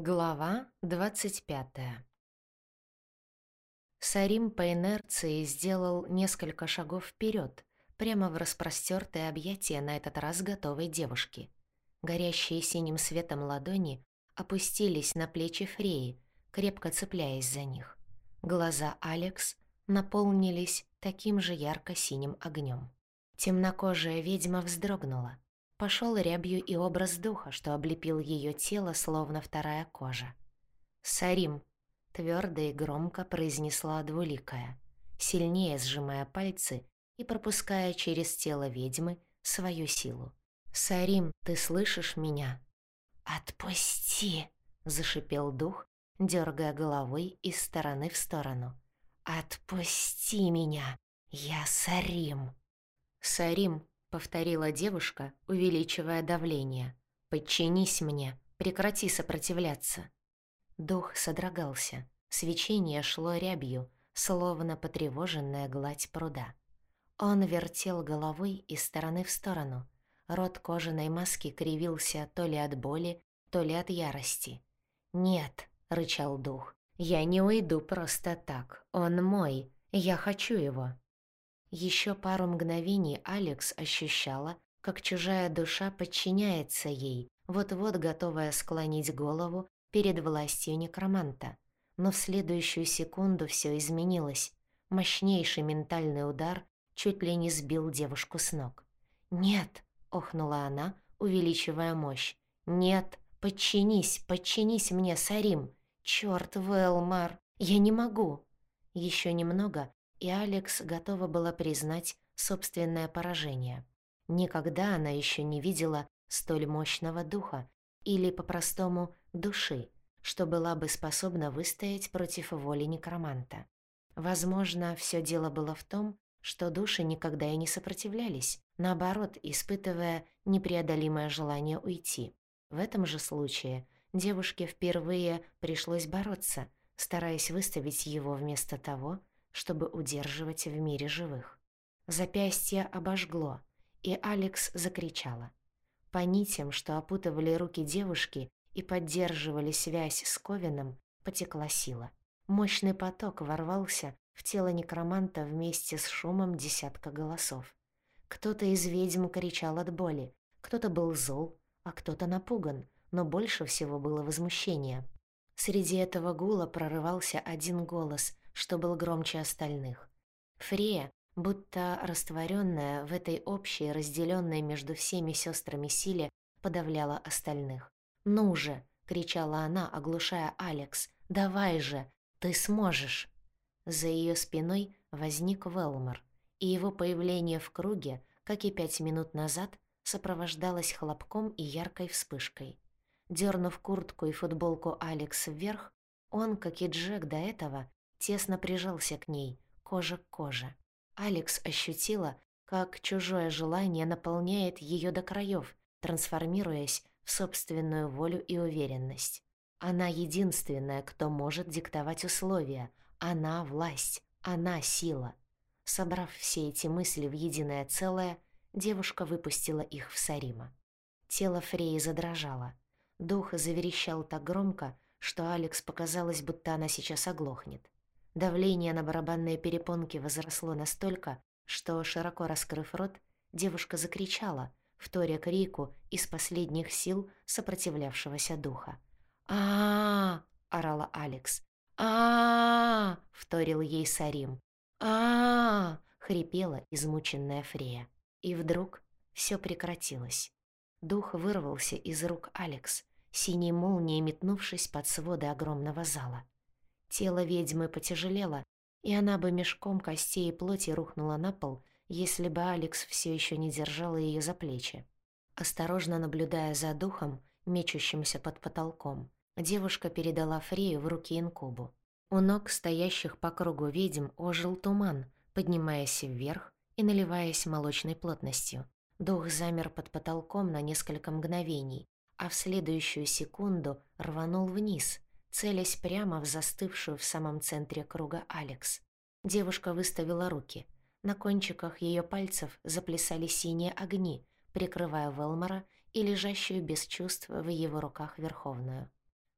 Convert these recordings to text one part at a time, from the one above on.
Глава 25 Сарим по инерции сделал несколько шагов вперед, прямо в распростёртое объятие на этот раз готовой девушки. Горящие синим светом ладони опустились на плечи Фреи, крепко цепляясь за них. Глаза Алекс наполнились таким же ярко-синим огнем. Темнокожая ведьма вздрогнула. Пошел рябью и образ духа, что облепил ее тело, словно вторая кожа. «Сарим», — твердо и громко произнесла двуликая, сильнее сжимая пальцы и пропуская через тело ведьмы свою силу. «Сарим, ты слышишь меня?» «Отпусти!» — зашипел дух, дергая головой из стороны в сторону. «Отпусти меня! Я Сарим!» «Сарим!» — повторила девушка, увеличивая давление. «Подчинись мне, прекрати сопротивляться». Дух содрогался, свечение шло рябью, словно потревоженная гладь пруда. Он вертел головой из стороны в сторону. Рот кожаной маски кривился то ли от боли, то ли от ярости. «Нет», — рычал дух, — «я не уйду просто так. Он мой. Я хочу его». Еще пару мгновений Алекс ощущала, как чужая душа подчиняется ей, вот-вот готовая склонить голову перед властью некроманта. Но в следующую секунду все изменилось. Мощнейший ментальный удар чуть ли не сбил девушку с ног. «Нет!» — охнула она, увеличивая мощь. «Нет! Подчинись, подчинись мне, Сарим! Чёрт, Велмар! Я не могу!» Еще немного, и Алекс готова была признать собственное поражение. Никогда она еще не видела столь мощного духа или, по-простому, души, что была бы способна выстоять против воли некроманта. Возможно, все дело было в том, что души никогда и не сопротивлялись, наоборот, испытывая непреодолимое желание уйти. В этом же случае девушке впервые пришлось бороться, стараясь выставить его вместо того, чтобы удерживать в мире живых. Запястье обожгло, и Алекс закричала. По нитям, что опутывали руки девушки и поддерживали связь с Ковином, потекла сила. Мощный поток ворвался в тело некроманта вместе с шумом десятка голосов. Кто-то из ведьм кричал от боли, кто-то был зол, а кто-то напуган, но больше всего было возмущение. Среди этого гула прорывался один голос, что был громче остальных. Фрея, будто растворенная в этой общей, разделенной между всеми сестрами силе, подавляла остальных. «Ну же!» — кричала она, оглушая Алекс. «Давай же! Ты сможешь!» За ее спиной возник Велмор, и его появление в круге, как и пять минут назад, сопровождалось хлопком и яркой вспышкой. Дернув куртку и футболку Алекс вверх, он, как и Джек до этого, тесно прижался к ней, кожа к коже. Алекс ощутила, как чужое желание наполняет ее до краев, трансформируясь в собственную волю и уверенность. Она единственная, кто может диктовать условия. Она — власть, она — сила. Собрав все эти мысли в единое целое, девушка выпустила их в Сарима. Тело Фреи задрожало. Дух заверещал так громко, что Алекс показалось, будто она сейчас оглохнет. Давление на барабанные перепонки возросло настолько, что, широко раскрыв рот, девушка закричала, вторя крику из последних сил сопротивлявшегося духа. а, орала Алекс. а, вторил ей Сарим. а, хрипела измученная Фрея. И вдруг все прекратилось. Дух вырвался из рук Алекс, синей молнией метнувшись под своды огромного зала. Тело ведьмы потяжелело, и она бы мешком костей и плоти рухнула на пол, если бы Алекс все еще не держала ее за плечи. Осторожно наблюдая за духом, мечущимся под потолком, девушка передала Фрею в руки инкубу. У ног стоящих по кругу ведьм ожил туман, поднимаясь вверх и наливаясь молочной плотностью. Дух замер под потолком на несколько мгновений, а в следующую секунду рванул вниз, целясь прямо в застывшую в самом центре круга Алекс. Девушка выставила руки. На кончиках ее пальцев заплясали синие огни, прикрывая Велмора и лежащую без чувств в его руках Верховную.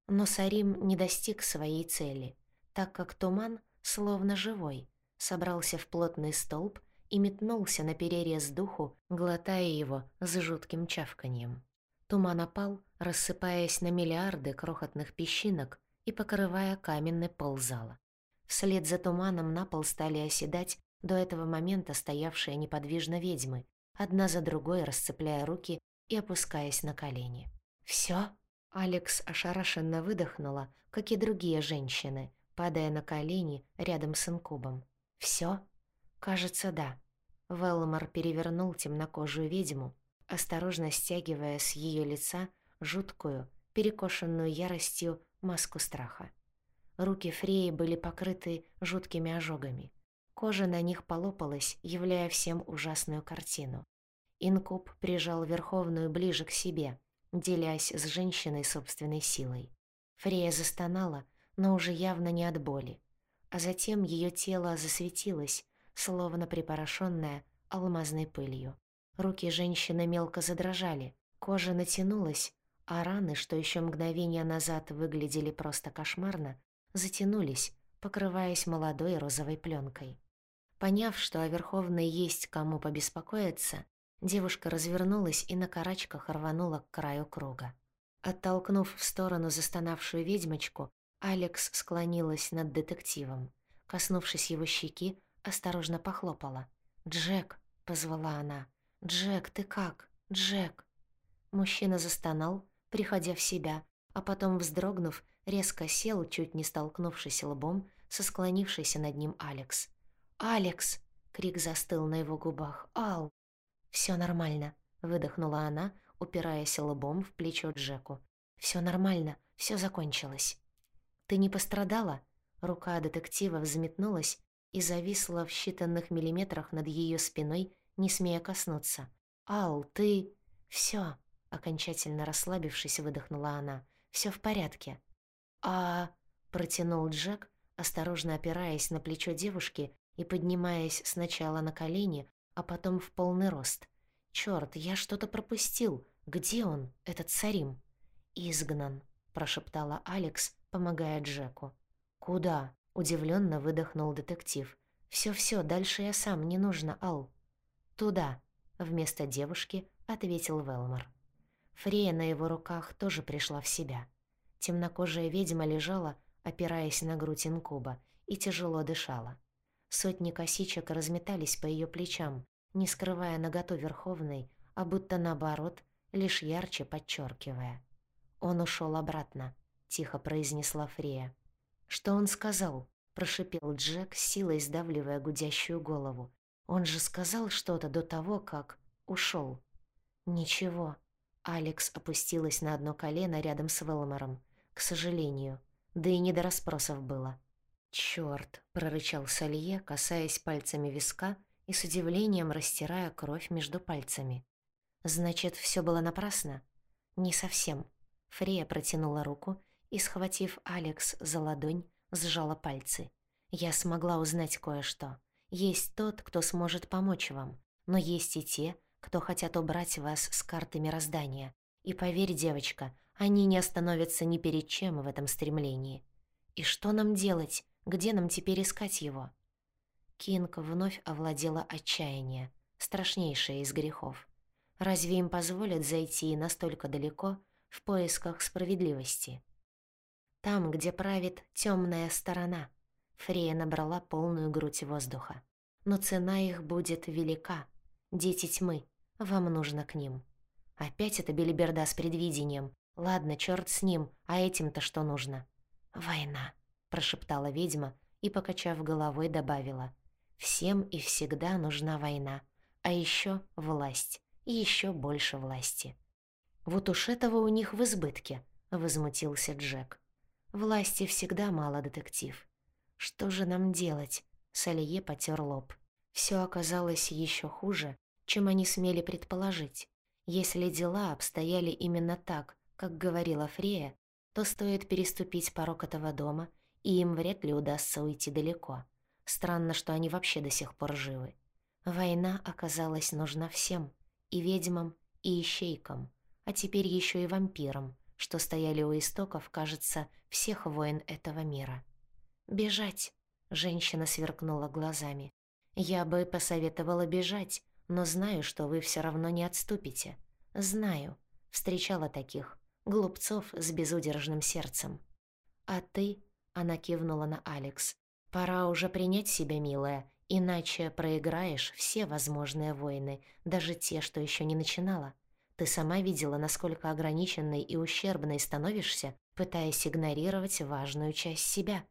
Но Сарим не достиг своей цели, так как туман, словно живой, собрался в плотный столб и метнулся на перерез духу, глотая его с жутким чавканьем. Туман опал, рассыпаясь на миллиарды крохотных песчинок и покрывая каменный пол зала. Вслед за туманом на пол стали оседать до этого момента стоявшие неподвижно ведьмы, одна за другой расцепляя руки и опускаясь на колени. «Всё?» Алекс ошарашенно выдохнула, как и другие женщины, падая на колени рядом с инкубом. «Всё?» «Кажется, да». Велмор перевернул темнокожую ведьму, осторожно стягивая с её лица жуткую, перекошенную яростью маску страха. Руки Фреи были покрыты жуткими ожогами. Кожа на них полопалась, являя всем ужасную картину. Инкуб прижал Верховную ближе к себе, делясь с женщиной собственной силой. Фрея застонала, но уже явно не от боли. А затем ее тело засветилось, словно припорошенное алмазной пылью. Руки женщины мелко задрожали, кожа натянулась, а раны, что еще мгновение назад выглядели просто кошмарно, затянулись, покрываясь молодой розовой пленкой. Поняв, что о Верховной есть кому побеспокоиться, девушка развернулась и на карачках рванула к краю круга. Оттолкнув в сторону застонавшую ведьмочку, Алекс склонилась над детективом. Коснувшись его щеки, осторожно похлопала. «Джек!» — позвала она. «Джек, ты как? Джек!» Мужчина застонал, приходя в себя, а потом, вздрогнув, резко сел, чуть не столкнувшись лбом, со склонившейся над ним Алекс. «Алекс!» — крик застыл на его губах. «Ал!» «Всё нормально», — выдохнула она, упираясь лбом в плечо Джеку. «Всё нормально, всё закончилось». «Ты не пострадала?» Рука детектива взметнулась и зависла в считанных миллиметрах над её спиной, не смея коснуться. «Ал, ты...» «Всё!» — окончательно расслабившись, выдохнула она. «Всё в порядке». «А...» — протянул Джек, осторожно опираясь на плечо девушки и поднимаясь сначала на колени, а потом в полный рост. «Чёрт, я что-то пропустил. Где он, этот Сарим?» «Изгнан», — прошептала Алекс, помогая Джеку. «Куда?» — удивлённо выдохнул детектив. «Всё-всё, дальше я сам, не нужно, Ал». «Туда», — вместо девушки ответил Велмор. Фрея на его руках тоже пришла в себя. Темнокожая ведьма лежала, опираясь на грудь инкуба, и тяжело дышала. Сотни косичек разметались по ее плечам, не скрывая наготу Верховной, а будто наоборот, лишь ярче подчеркивая. «Он ушел обратно», — тихо произнесла Фрея. «Что он сказал?» — прошипел Джек, силой сдавливая гудящую голову. «Он же сказал что-то до того, как ушел. «Ничего». Алекс опустилась на одно колено рядом с Велмором. К сожалению. Да и не до расспросов было. «Чёрт!» — прорычал Салье, касаясь пальцами виска и с удивлением растирая кровь между пальцами. «Значит, всё было напрасно?» «Не совсем». Фрея протянула руку и, схватив Алекс за ладонь, сжала пальцы. «Я смогла узнать кое-что. Есть тот, кто сможет помочь вам, но есть и те, кто хотят убрать вас с карты мироздания. И поверь, девочка, они не остановятся ни перед чем в этом стремлении. И что нам делать? Где нам теперь искать его? Кинг вновь овладела отчаяние, страшнейшее из грехов. Разве им позволят зайти настолько далеко в поисках справедливости? Там, где правит темная сторона, Фрея набрала полную грудь воздуха. Но цена их будет велика. Дети тьмы, вам нужно к ним. Опять эта белиберда с предвидением. Ладно, черт с ним, а этим-то что нужно? «Война», — прошептала ведьма и, покачав головой, добавила. «Всем и всегда нужна война, а еще власть, и еще больше власти». «Вот уж этого у них в избытке», — возмутился Джек. «Власти всегда мало, детектив. Что же нам делать?» — Салье потер лоб. Все оказалось еще хуже, чем они смели предположить. Если дела обстояли именно так, как говорила Фрея, то стоит переступить порог этого дома, и им вряд ли удастся уйти далеко. Странно, что они вообще до сих пор живы. Война оказалась нужна всем, и ведьмам, и ищейкам, а теперь еще и вампирам, что стояли у истоков, кажется, всех войн этого мира. «Бежать!» — женщина сверкнула глазами. «Я бы посоветовала бежать, но знаю, что вы все равно не отступите. Знаю. Встречала таких. Глупцов с безудержным сердцем. А ты...» — она кивнула на Алекс. «Пора уже принять себя, милая, иначе проиграешь все возможные войны, даже те, что еще не начинала. Ты сама видела, насколько ограниченной и ущербной становишься, пытаясь игнорировать важную часть себя».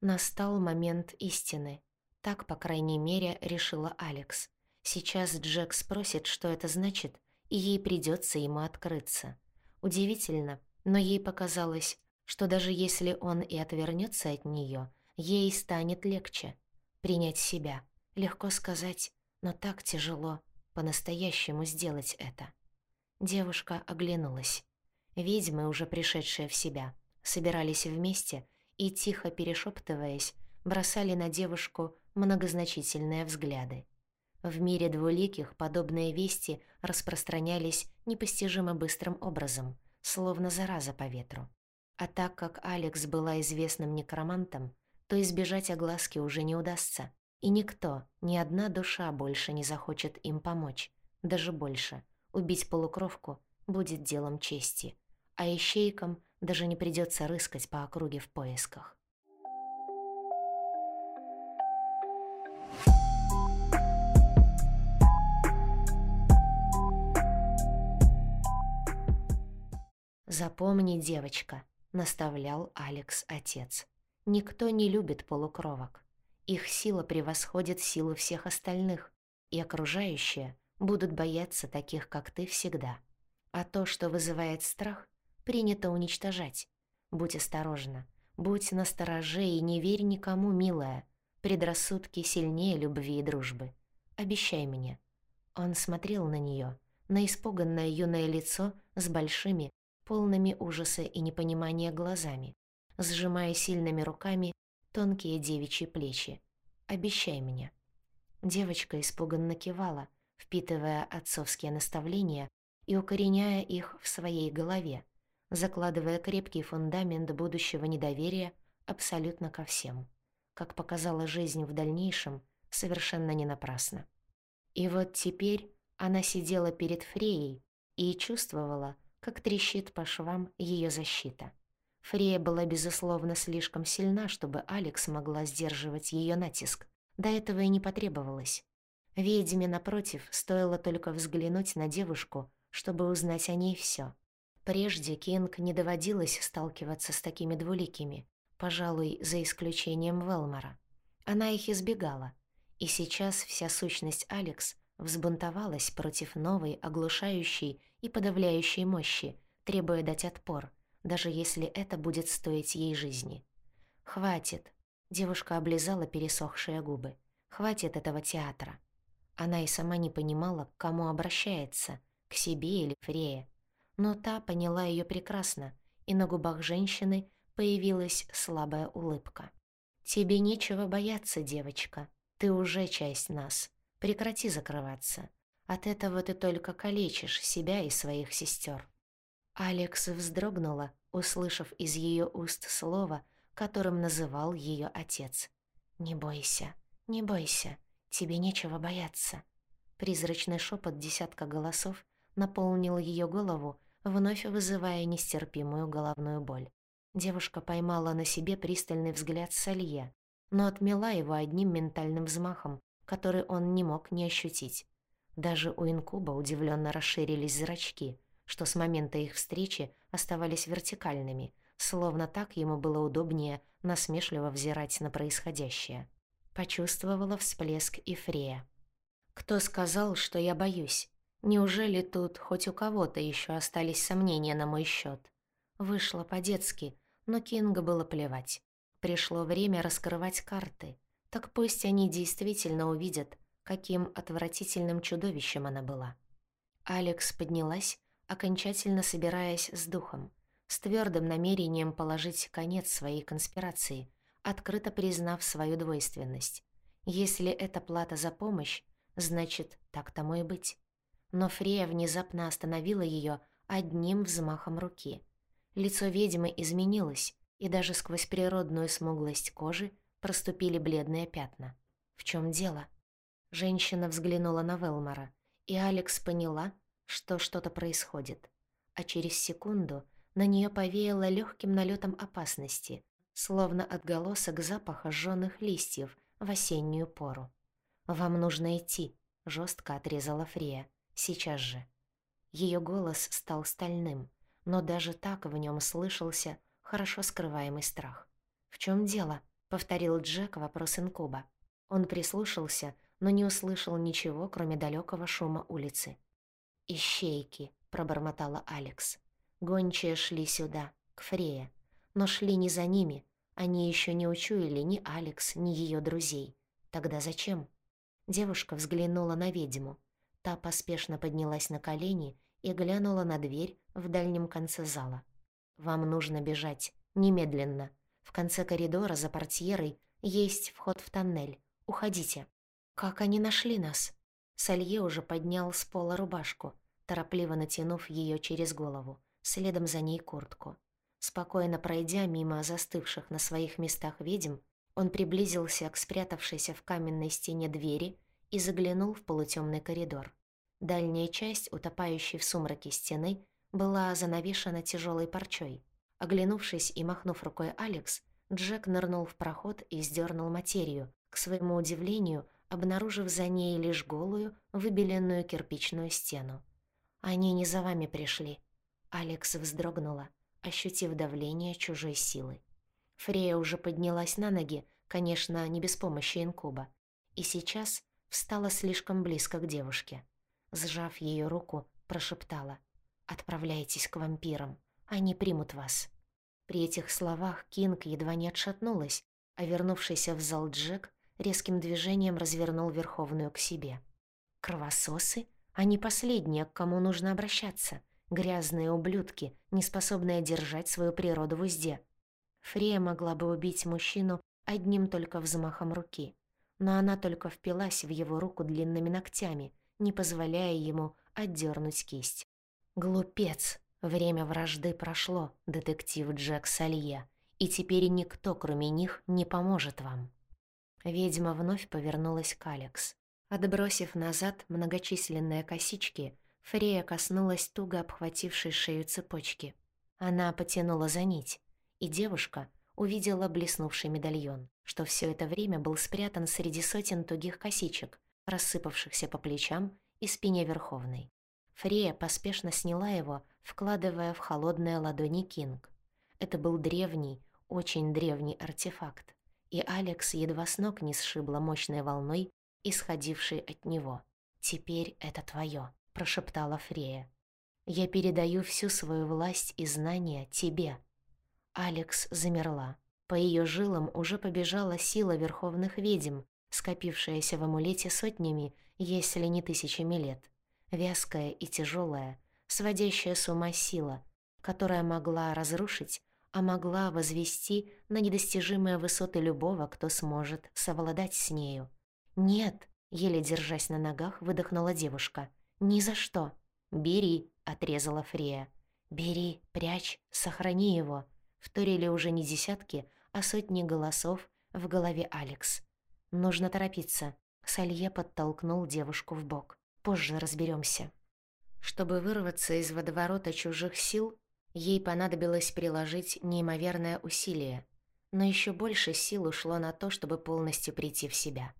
Настал момент истины. Так, по крайней мере, решила Алекс. Сейчас Джек спросит, что это значит, и ей придется ему открыться. Удивительно, но ей показалось, что даже если он и отвернется от нее, ей станет легче. Принять себя. Легко сказать, но так тяжело по-настоящему сделать это. Девушка оглянулась. Ведьмы, уже пришедшие в себя, собирались вместе и, тихо перешептываясь, бросали на девушку многозначительные взгляды. В мире двуликих подобные вести распространялись непостижимо быстрым образом, словно зараза по ветру. А так как Алекс была известным некромантом, то избежать огласки уже не удастся, и никто, ни одна душа больше не захочет им помочь, даже больше. Убить полукровку будет делом чести, а ищейкам даже не придется рыскать по округе в поисках. «Запомни, девочка», — наставлял Алекс отец. «Никто не любит полукровок. Их сила превосходит силу всех остальных, и окружающие будут бояться таких, как ты, всегда. А то, что вызывает страх, принято уничтожать. Будь осторожна, будь настороже и не верь никому, милая. Предрассудки сильнее любви и дружбы. Обещай мне». Он смотрел на нее, на испуганное юное лицо с большими, полными ужаса и непонимания глазами, сжимая сильными руками тонкие девичьи плечи. «Обещай мне». Девочка испуганно кивала, впитывая отцовские наставления и укореняя их в своей голове, закладывая крепкий фундамент будущего недоверия абсолютно ко всем. Как показала жизнь в дальнейшем, совершенно не напрасно. И вот теперь она сидела перед Фреей и чувствовала, как трещит по швам ее защита. Фрея была, безусловно, слишком сильна, чтобы Алекс могла сдерживать ее натиск. До этого и не потребовалось. Ведьме, напротив, стоило только взглянуть на девушку, чтобы узнать о ней все. Прежде Кинг не доводилось сталкиваться с такими двуликими, пожалуй, за исключением Велмора. Она их избегала, и сейчас вся сущность Алекс взбунтовалась против новой, оглушающей и подавляющей мощи, требуя дать отпор, даже если это будет стоить ей жизни. «Хватит!» — девушка облизала пересохшие губы. «Хватит этого театра!» Она и сама не понимала, к кому обращается, к себе или Фрее. Но та поняла ее прекрасно, и на губах женщины появилась слабая улыбка. «Тебе нечего бояться, девочка. Ты уже часть нас. Прекрати закрываться. От этого ты только калечишь себя и своих сестер. Алекс вздрогнула, услышав из ее уст слово, которым называл ее отец. «Не бойся, не бойся, тебе нечего бояться». Призрачный шепот десятка голосов наполнил ее голову, вновь вызывая нестерпимую головную боль. Девушка поймала на себе пристальный взгляд Салье, но отмела его одним ментальным взмахом, который он не мог не ощутить. Даже у инкуба удивленно расширились зрачки, что с момента их встречи оставались вертикальными, словно так ему было удобнее насмешливо взирать на происходящее. Почувствовала всплеск и. «Кто сказал, что я боюсь? Неужели тут хоть у кого-то еще остались сомнения на мой счет? Вышло по-детски, но Кинга было плевать. Пришло время раскрывать карты — так пусть они действительно увидят, каким отвратительным чудовищем она была. Алекс поднялась, окончательно собираясь с духом, с твердым намерением положить конец своей конспирации, открыто признав свою двойственность. Если это плата за помощь, значит, так тому и быть. Но Фрея внезапно остановила ее одним взмахом руки. Лицо ведьмы изменилось, и даже сквозь природную смуглость кожи проступили бледные пятна. В чем дело? Женщина взглянула на Велмора, и Алекс поняла, что что-то происходит. А через секунду на нее повеяло легким налетом опасности, словно отголосок запаха жжёных листьев в осеннюю пору. «Вам нужно идти», — жестко отрезала Фрея. «Сейчас же». Ее голос стал стальным, но даже так в нем слышался хорошо скрываемый страх. «В чем дело?» — повторил Джек вопрос инкуба. Он прислушался, но не услышал ничего, кроме далекого шума улицы. «Ищейки», — пробормотала Алекс. Гончие шли сюда, к Фрее, но шли не за ними. Они еще не учуяли ни Алекс, ни ее друзей. Тогда зачем? Девушка взглянула на ведьму. Та поспешно поднялась на колени и глянула на дверь в дальнем конце зала. «Вам нужно бежать. Немедленно. В конце коридора за портьерой есть вход в тоннель. Уходите». «Как они нашли нас?» Салье уже поднял с пола рубашку, торопливо натянув ее через голову следом за ней куртку. Спокойно пройдя мимо застывших на своих местах ведьм, он приблизился к спрятавшейся в каменной стене двери и заглянул в полутемный коридор. Дальняя часть, утопающей в сумраке стены, была занавешена тяжелой парчой. Оглянувшись и махнув рукой Алекс, Джек нырнул в проход и сдернул материю, к своему удивлению, обнаружив за ней лишь голую, выбеленную кирпичную стену. «Они не за вами пришли», Алекс вздрогнула, ощутив давление чужой силы. Фрея уже поднялась на ноги, конечно, не без помощи инкуба, и сейчас встала слишком близко к девушке. Сжав ее руку, прошептала «Отправляйтесь к вампирам, они примут вас». При этих словах Кинг едва не отшатнулась, а вернувшийся в зал Джек резким движением развернул Верховную к себе. «Кровососы? Они последние, к кому нужно обращаться. Грязные ублюдки, не способные держать свою природу в узде. Фрея могла бы убить мужчину одним только взмахом руки, но она только впилась в его руку длинными ногтями, не позволяя ему отдернуть кисть. «Глупец! Время вражды прошло, детектив Джек Салье, и теперь никто, кроме них, не поможет вам». Ведьма вновь повернулась к Алекс. Отбросив назад многочисленные косички, Фрея коснулась туго обхватившей шею цепочки. Она потянула за нить, и девушка увидела блеснувший медальон, что все это время был спрятан среди сотен тугих косичек, рассыпавшихся по плечам и спине Верховной. Фрея поспешно сняла его, вкладывая в холодные ладони Кинг. Это был древний, очень древний артефакт, и Алекс едва с ног не сшибла мощной волной, исходившей от него. «Теперь это твое прошептала Фрея. «Я передаю всю свою власть и знания тебе». Алекс замерла. По ее жилам уже побежала сила верховных ведьм, скопившаяся в амулете сотнями, если не тысячами лет. Вязкая и тяжелая, сводящая с ума сила, которая могла разрушить, а могла возвести на недостижимые высоты любого, кто сможет совладать с нею. «Нет», — еле держась на ногах, выдохнула девушка — «Ни за что». «Бери», — отрезала Фрея. «Бери, прячь, сохрани его», — вторили уже не десятки, а сотни голосов в голове Алекс. «Нужно торопиться», — Салье подтолкнул девушку в бок. «Позже разберемся. Чтобы вырваться из водоворота чужих сил, ей понадобилось приложить неимоверное усилие, но еще больше сил ушло на то, чтобы полностью прийти в себя.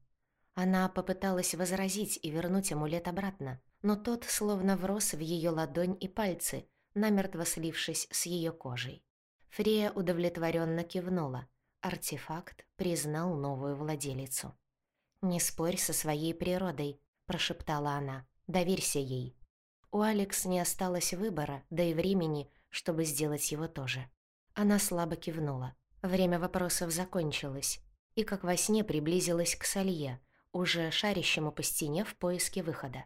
Она попыталась возразить и вернуть амулет обратно, но тот словно врос в ее ладонь и пальцы, намертво слившись с ее кожей. Фрея удовлетворенно кивнула. Артефакт признал новую владелицу. «Не спорь со своей природой», — прошептала она. «Доверься ей». У Алекс не осталось выбора, да и времени, чтобы сделать его тоже. Она слабо кивнула. Время вопросов закончилось, и как во сне приблизилась к Салье, уже шарящему по стене в поиске выхода.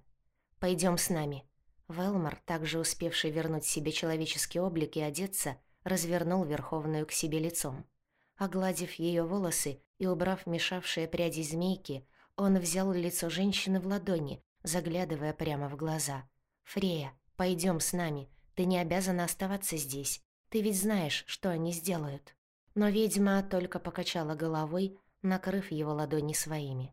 Пойдем с нами». Велмор, также успевший вернуть себе человеческий облик и одеться, развернул Верховную к себе лицом. Огладив ее волосы и убрав мешавшие пряди змейки, он взял лицо женщины в ладони, заглядывая прямо в глаза. «Фрея, пойдем с нами. Ты не обязана оставаться здесь. Ты ведь знаешь, что они сделают». Но ведьма только покачала головой, накрыв его ладони своими.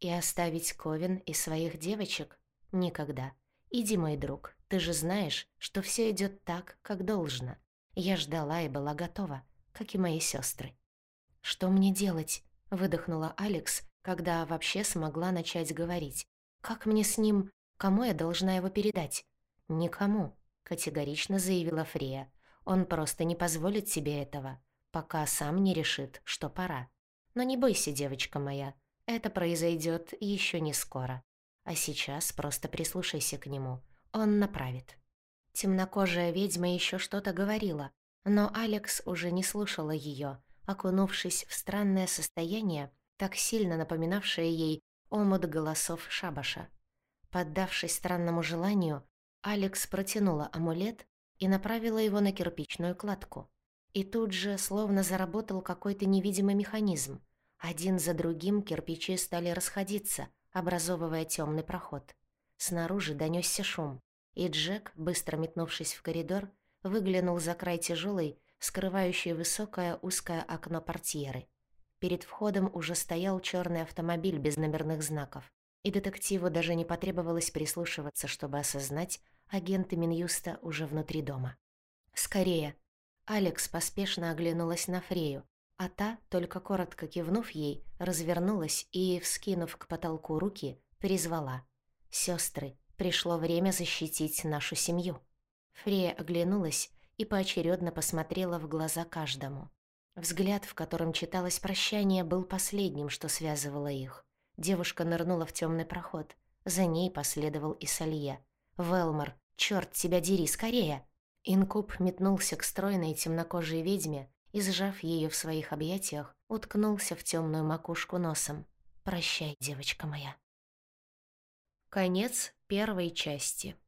«И оставить Ковен и своих девочек? Никогда. Иди, мой друг, ты же знаешь, что все идет так, как должно. Я ждала и была готова, как и мои сестры. «Что мне делать?» — выдохнула Алекс, когда вообще смогла начать говорить. «Как мне с ним? Кому я должна его передать?» «Никому», — категорично заявила Фрия. «Он просто не позволит себе этого, пока сам не решит, что пора. Но не бойся, девочка моя, это произойдет еще не скоро. А сейчас просто прислушайся к нему, он направит». Темнокожая ведьма еще что-то говорила, но Алекс уже не слушала ее, окунувшись в странное состояние, так сильно напоминавшее ей омут голосов шабаша. Поддавшись странному желанию, Алекс протянула амулет и направила его на кирпичную кладку. И тут же словно заработал какой-то невидимый механизм. Один за другим кирпичи стали расходиться, образовывая темный проход. Снаружи донесся шум, и Джек, быстро метнувшись в коридор, выглянул за край тяжелой, скрывающей высокое узкое окно портьеры. Перед входом уже стоял черный автомобиль без номерных знаков, и детективу даже не потребовалось прислушиваться, чтобы осознать, агенты Минюста уже внутри дома. «Скорее!» Алекс поспешно оглянулась на Фрею, а та, только коротко кивнув ей, развернулась и, вскинув к потолку руки, призвала. «Сёстры, пришло время защитить нашу семью». Фрея оглянулась и поочередно посмотрела в глаза каждому. Взгляд, в котором читалось прощание, был последним, что связывало их. Девушка нырнула в темный проход. За ней последовал и Салье. «Велмор, черт тебя дери, скорее!» Инкуб метнулся к стройной темнокожей ведьме и, сжав ее в своих объятиях, уткнулся в темную макушку носом. «Прощай, девочка моя». Конец первой части.